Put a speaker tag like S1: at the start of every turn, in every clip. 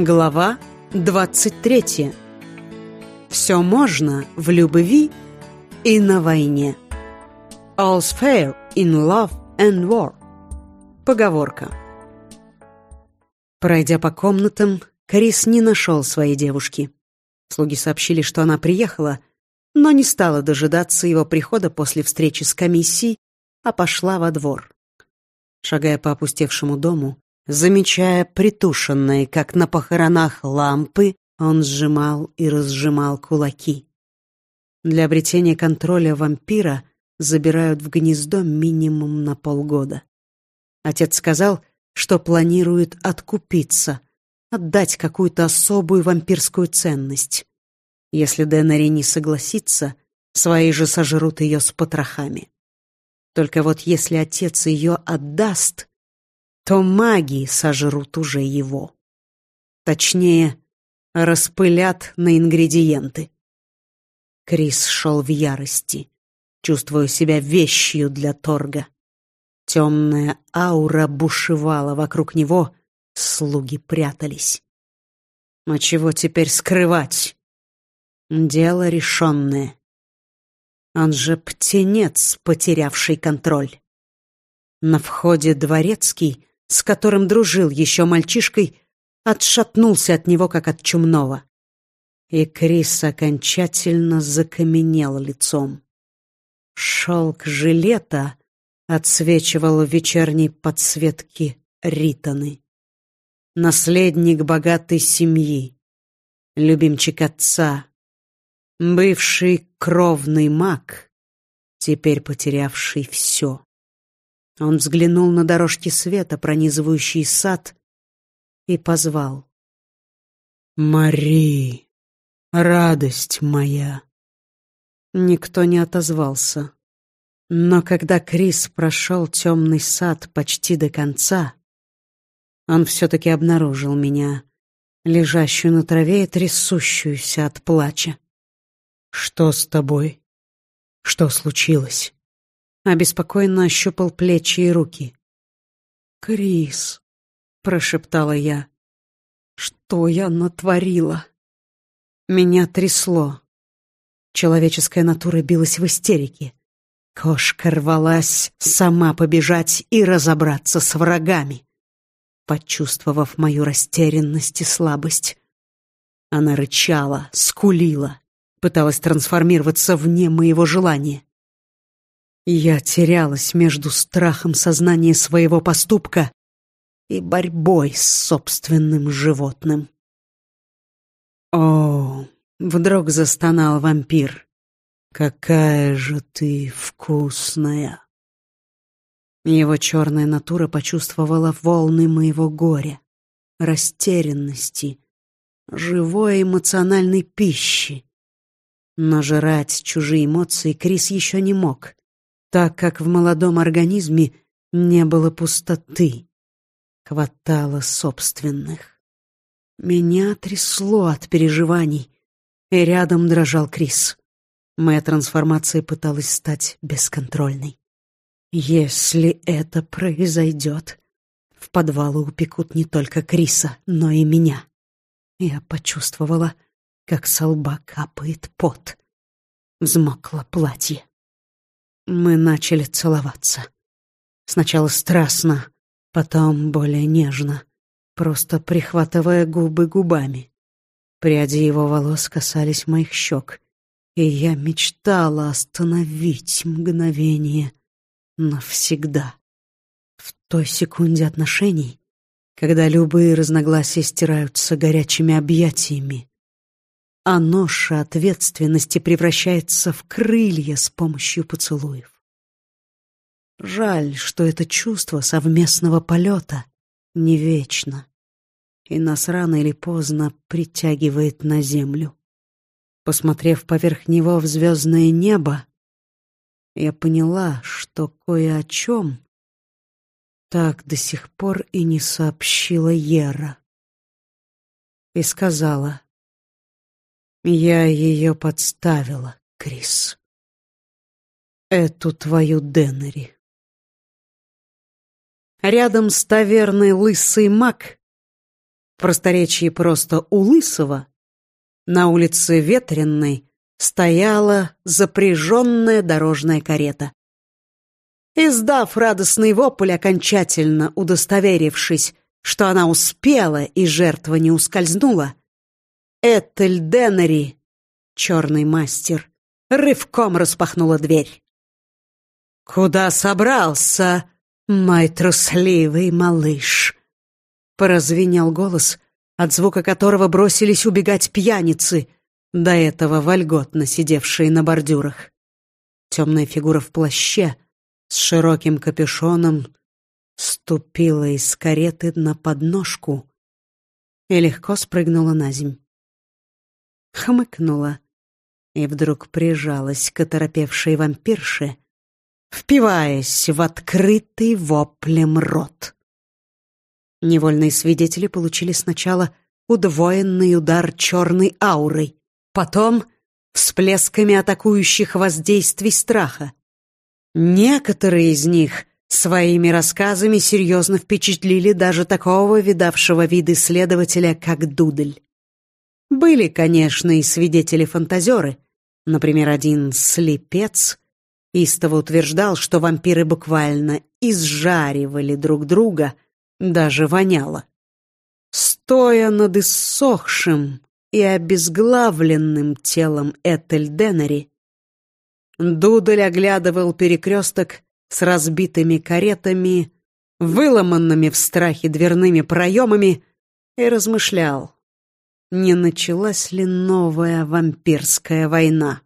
S1: Глава 23. Все можно в любви и на войне. All's fair in love and war. Поговорка. Пройдя по комнатам, Крис не нашел своей девушки. Слуги сообщили, что она приехала, но не стала дожидаться его прихода после встречи с комиссией, а пошла во двор. Шагая по опустевшему дому, замечая притушенные, как на похоронах, лампы, он сжимал и разжимал кулаки. Для обретения контроля вампира забирают в гнездо минимум на полгода. Отец сказал, что планирует откупиться, отдать какую-то особую вампирскую ценность. Если Денери не согласится, свои же сожрут ее с потрохами. Только вот если отец ее отдаст, то маги сожрут уже его. Точнее, распылят на ингредиенты. Крис шел в ярости, чувствуя себя вещью для торга. Темная аура бушевала вокруг него, слуги прятались. А чего теперь скрывать? Дело решенное. Он же птенец, потерявший контроль. На входе дворецкий, с которым дружил еще мальчишкой, отшатнулся от него, как от чумного. И Крис окончательно закаменел лицом. Шелк жилета отсвечивал в вечерней подсветке ританы. Наследник богатой семьи, любимчик отца, бывший кровный маг, теперь потерявший все. Он взглянул на дорожки света, пронизывающие сад, и позвал. «Мари, радость моя!» Никто не отозвался. Но когда Крис прошел темный сад почти до конца, он все-таки обнаружил меня, лежащую на траве и трясущуюся от плача. «Что с тобой? Что случилось?» Обеспокоенно ощупал плечи и руки. «Крис», — прошептала я, — «что я натворила?» Меня трясло. Человеческая натура билась в истерике. Кошка рвалась сама побежать и разобраться с врагами. Почувствовав мою растерянность и слабость, она рычала, скулила, пыталась трансформироваться вне моего желания. Я терялась между страхом сознания своего поступка и борьбой с собственным животным. «О!» — вдруг застонал вампир. «Какая же ты вкусная!» Его черная натура почувствовала волны моего горя, растерянности, живой эмоциональной пищи. Но жрать чужие эмоции Крис еще не мог, так как в молодом организме не было пустоты, хватало собственных. Меня трясло от переживаний, и рядом дрожал Крис. Моя трансформация пыталась стать бесконтрольной. Если это произойдет, в подвалы упекут не только Криса, но и меня. Я почувствовала, как со лба капает пот. Взмокло платье. Мы начали целоваться. Сначала страстно, потом более нежно, просто прихватывая губы губами. Пряди его волос касались моих щек, и я мечтала остановить мгновение навсегда. В той секунде отношений, когда любые разногласия стираются горячими объятиями, а ноша ответственности превращается в крылья с помощью поцелуев. Жаль, что это чувство совместного полета не вечно, и нас рано или поздно притягивает на землю. Посмотрев поверх него в звездное небо, я поняла, что кое о чем так до сих пор и не сообщила Ера. И сказала, «Я ее подставила, Крис. Эту твою Деннери». Рядом с таверной лысый маг в просторечии просто у Лысого, на улице Ветренной стояла запряженная дорожная карета. Издав радостный вопль, окончательно удостоверившись, что она успела и жертва не ускользнула, Этель Деннери, черный мастер, рывком распахнула дверь. «Куда собрался, мой трусливый малыш?» Поразвенел голос, от звука которого бросились убегать пьяницы, до этого вольготно сидевшие на бордюрах. Темная фигура в плаще с широким капюшоном ступила из кареты на подножку и легко спрыгнула на земь. Хмыкнула и вдруг прижалась к оторопевшей вампирше, впиваясь в открытый воплем рот. Невольные свидетели получили сначала удвоенный удар черной аурой, потом всплесками атакующих воздействий страха. Некоторые из них своими рассказами серьезно впечатлили даже такого видавшего виды следователя, как Дудель. Были, конечно, и свидетели-фантазеры. Например, один слепец истово утверждал, что вампиры буквально изжаривали друг друга, даже воняло. Стоя над иссохшим и обезглавленным телом Этель Деннери, Дудель оглядывал перекресток с разбитыми каретами, выломанными в страхе дверными проемами, и размышлял, не началась ли новая вампирская война.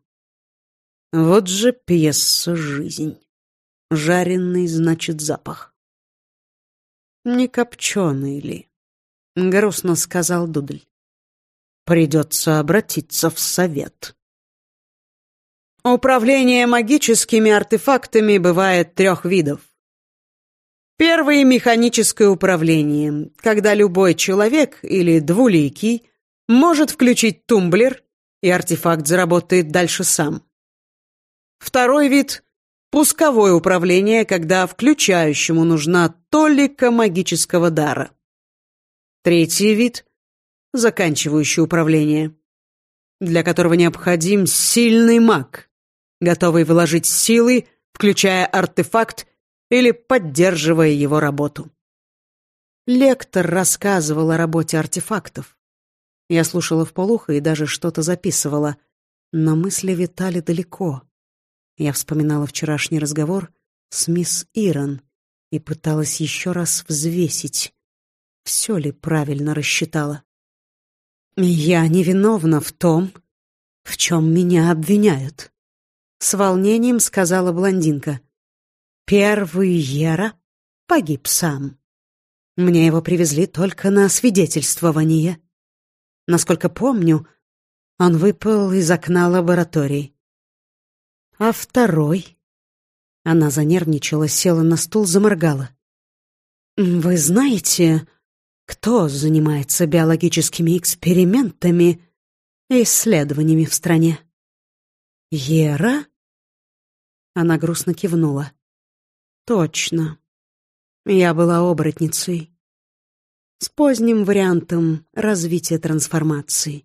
S1: Вот же пьеса «Жизнь». Жареный, значит, запах. Не копченый ли? Грустно сказал Дудль. Придется обратиться в совет. Управление магическими артефактами бывает трех видов. Первое — механическое управление, когда любой человек или двуликий может включить тумблер, и артефакт заработает дальше сам. Второй вид — пусковое управление, когда включающему нужна толика магического дара. Третий вид — заканчивающее управление, для которого необходим сильный маг, готовый вложить силы, включая артефакт или поддерживая его работу. Лектор рассказывал о работе артефактов. Я слушала вполуха и даже что-то записывала, но мысли витали далеко. Я вспоминала вчерашний разговор с мисс Ирон и пыталась еще раз взвесить, все ли правильно рассчитала. «Я невиновна в том, в чем меня обвиняют», — с волнением сказала блондинка. «Первый Ера погиб сам. Мне его привезли только на освидетельствование. Насколько помню, он выпал из окна лаборатории. А второй... Она занервничала, села на стул, заморгала. «Вы знаете, кто занимается биологическими экспериментами и исследованиями в стране?» «Ера?» Она грустно кивнула. «Точно. Я была оборотницей с поздним вариантом развития трансформации,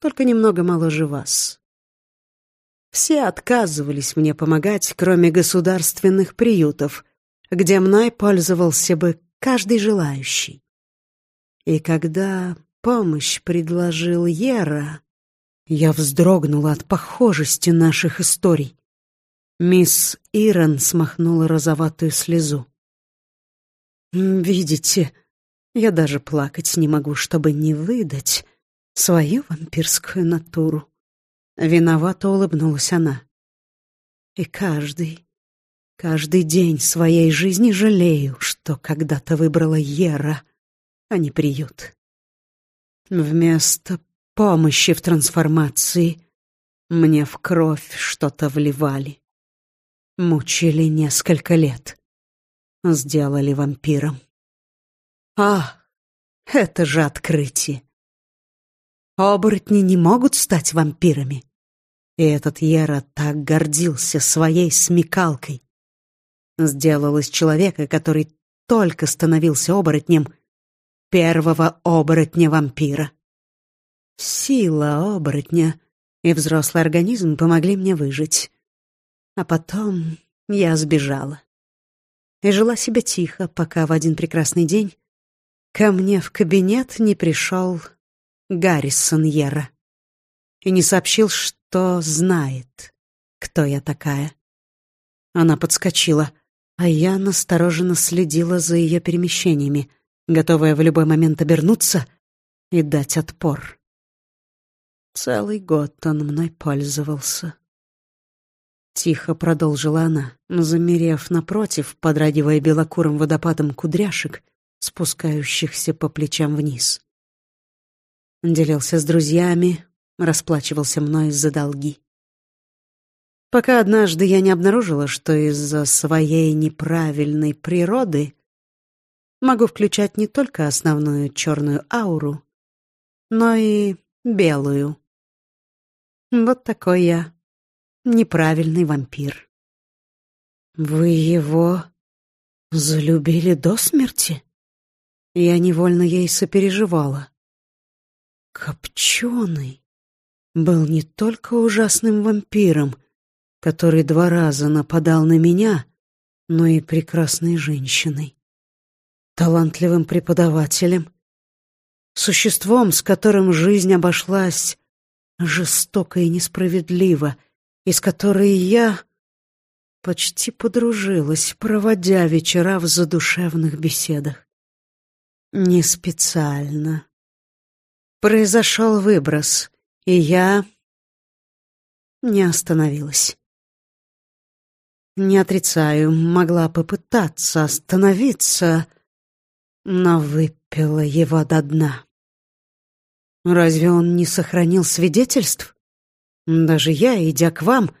S1: только немного моложе вас. Все отказывались мне помогать, кроме государственных приютов, где мной пользовался бы каждый желающий. И когда помощь предложил Ера, я вздрогнула от похожести наших историй. Мисс Ирон смахнула розоватую слезу. «Видите, я даже плакать не могу, чтобы не выдать свою вампирскую натуру. Виновато улыбнулась она. И каждый, каждый день своей жизни жалею, что когда-то выбрала Ера, а не приют. Вместо помощи в трансформации мне в кровь что-то вливали. Мучили несколько лет. Сделали вампиром. А, это же открытие. Оборотни не могут стать вампирами. И этот Ера так гордился своей смекалкой. Сделал из человека, который только становился оборотнем, первого оборотня-вампира. Сила оборотня и взрослый организм помогли мне выжить. А потом я сбежала. И жила себе тихо, пока в один прекрасный день ко мне в кабинет не пришел Гаррисон Йера и не сообщил, что знает, кто я такая. Она подскочила, а я настороженно следила за ее перемещениями, готовая в любой момент обернуться и дать отпор. Целый год он мной пользовался. Тихо продолжила она, замерев напротив, подрагивая белокурым водопадом кудряшек, спускающихся по плечам вниз. Делился с друзьями, расплачивался мной за долги. Пока однажды я не обнаружила, что из-за своей неправильной природы могу включать не только основную черную ауру, но и белую. Вот такой я неправильный вампир. Вы его залюбили до смерти? Я невольно ей сопереживала. Копченый был не только ужасным вампиром, который два раза нападал на меня, но и прекрасной женщиной, талантливым преподавателем, существом, с которым жизнь обошлась жестоко и несправедливо, и с которой я почти подружилась, проводя вечера в задушевных беседах. Не специально. Произошел выброс, и я не остановилась. Не отрицаю, могла попытаться остановиться, но выпила его до дна. Разве он не сохранил свидетельств? Даже я, идя к вам,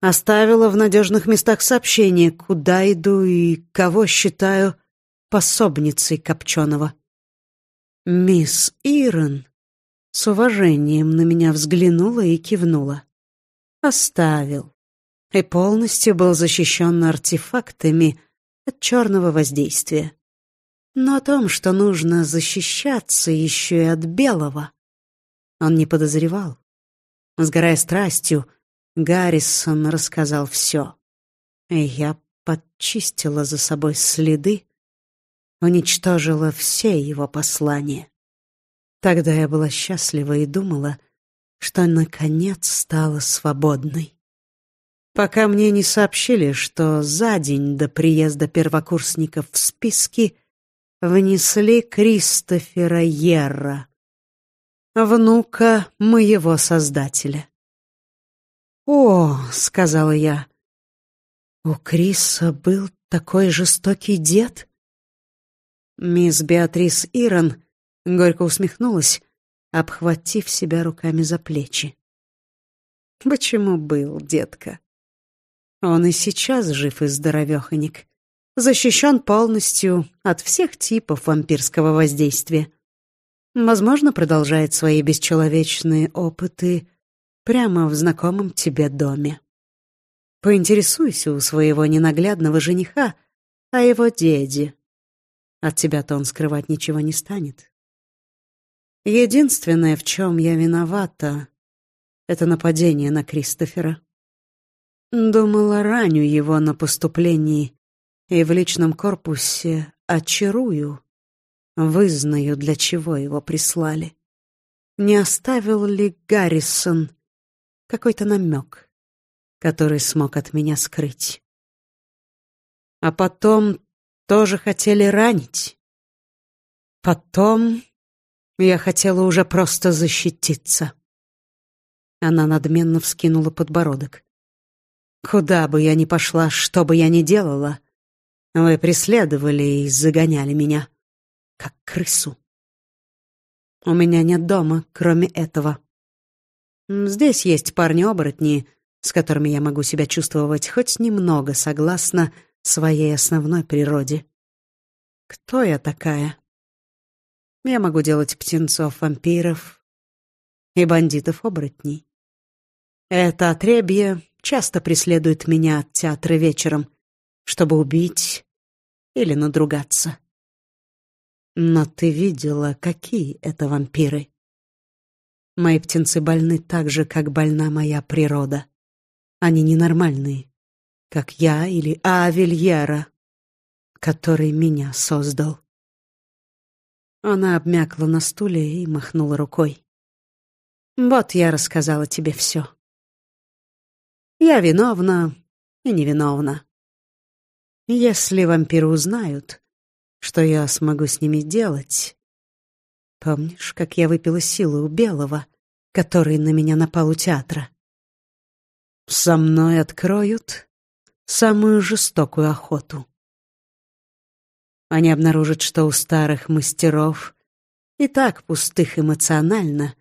S1: оставила в надежных местах сообщение, куда иду и кого считаю пособницей Копченого. Мисс Ирон с уважением на меня взглянула и кивнула. Оставил и полностью был защищен артефактами от черного воздействия. Но о том, что нужно защищаться еще и от белого, он не подозревал. Сгорая страстью, Гаррисон рассказал все. И я подчистила за собой следы, уничтожила все его послания. Тогда я была счастлива и думала, что наконец стала свободной пока мне не сообщили, что за день до приезда первокурсников в списки внесли Кристофера Йерра, внука моего создателя. «О», — сказала я, — «у Криса был такой жестокий дед?» Мисс Беатрис Ирон горько усмехнулась, обхватив себя руками за плечи. «Почему был, детка? Он и сейчас жив и здоровеханик. Защищен полностью от всех типов вампирского воздействия. Возможно, продолжает свои бесчеловечные опыты прямо в знакомом тебе доме. Поинтересуйся у своего ненаглядного жениха о его деде. От тебя-то он скрывать ничего не станет. Единственное, в чем я виновата, это нападение на Кристофера. Думала, раню его на поступлении и в личном корпусе очарую, вызнаю, для чего его прислали. Не оставил ли Гаррисон какой-то намек, который смог от меня скрыть? А потом тоже хотели ранить. Потом я хотела уже просто защититься. Она надменно вскинула подбородок. Куда бы я ни пошла, что бы я ни делала, вы преследовали и загоняли меня, как крысу. У меня нет дома, кроме этого. Здесь есть парни-оборотни, с которыми я могу себя чувствовать хоть немного согласно своей основной природе. Кто я такая? Я могу делать птенцов-вампиров и бандитов-оборотней. Это отребье часто преследует меня от театра вечером, чтобы убить или надругаться. Но ты видела, какие это вампиры. Мои птенцы больны так же, как больна моя природа. Они ненормальные, как я или Авельера, который меня создал. Она обмякла на стуле и махнула рукой. Вот я рассказала тебе все. Я виновна и невиновна. Если вампиры узнают, что я смогу с ними делать... Помнишь, как я выпила силы у Белого, который на меня напал у театра? Со мной откроют самую жестокую охоту. Они обнаружат, что у старых мастеров и так пустых эмоционально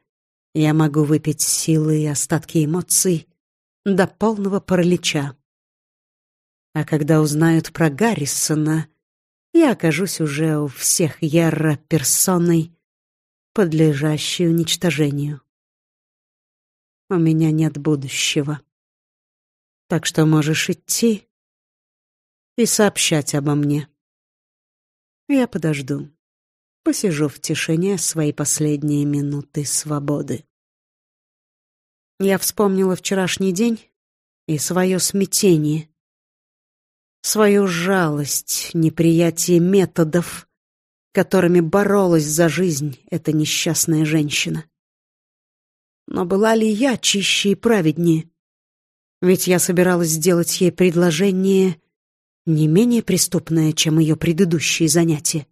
S1: я могу выпить силы и остатки эмоций до полного паралича. А когда узнают про Гаррисона, я окажусь уже у всех ярро персоной, подлежащей уничтожению. У меня нет будущего. Так что можешь идти и сообщать обо мне. Я подожду. Посижу в тишине свои последние минуты свободы. Я вспомнила вчерашний день и свое смятение, свою жалость, неприятие методов, которыми боролась за жизнь эта несчастная женщина. Но была ли я чище и праведнее? Ведь я собиралась сделать ей предложение не менее преступное, чем ее предыдущие занятия.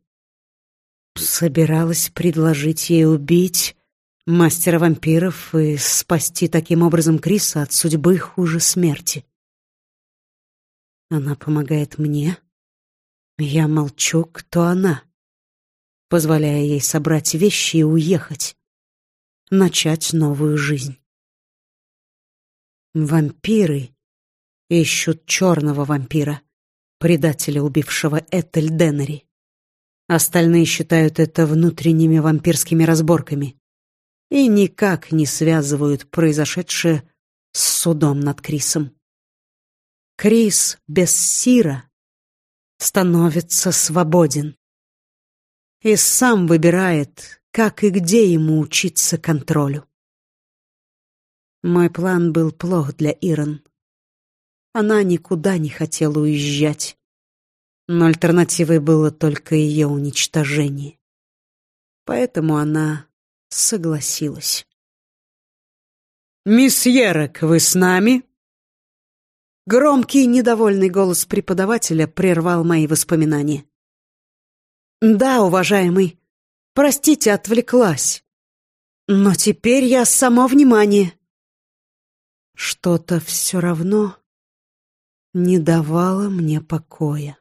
S1: Собиралась предложить ей убить мастера вампиров и спасти таким образом Криса от судьбы хуже смерти. Она помогает мне. Я молчу, кто она, позволяя ей собрать вещи и уехать, начать новую жизнь. Вампиры ищут черного вампира, предателя, убившего Этель Деннери. Остальные считают это внутренними вампирскими разборками и никак не связывают произошедшее с судом над Крисом. Крис без Сира становится свободен и сам выбирает, как и где ему учиться контролю. Мой план был плох для Ирон. Она никуда не хотела уезжать, но альтернативой было только ее уничтожение. Поэтому она согласилась. «Мисс Ерок, вы с нами?» Громкий, недовольный голос преподавателя прервал мои воспоминания. «Да, уважаемый, простите, отвлеклась. Но теперь я само внимание». Что-то все равно не давало мне покоя.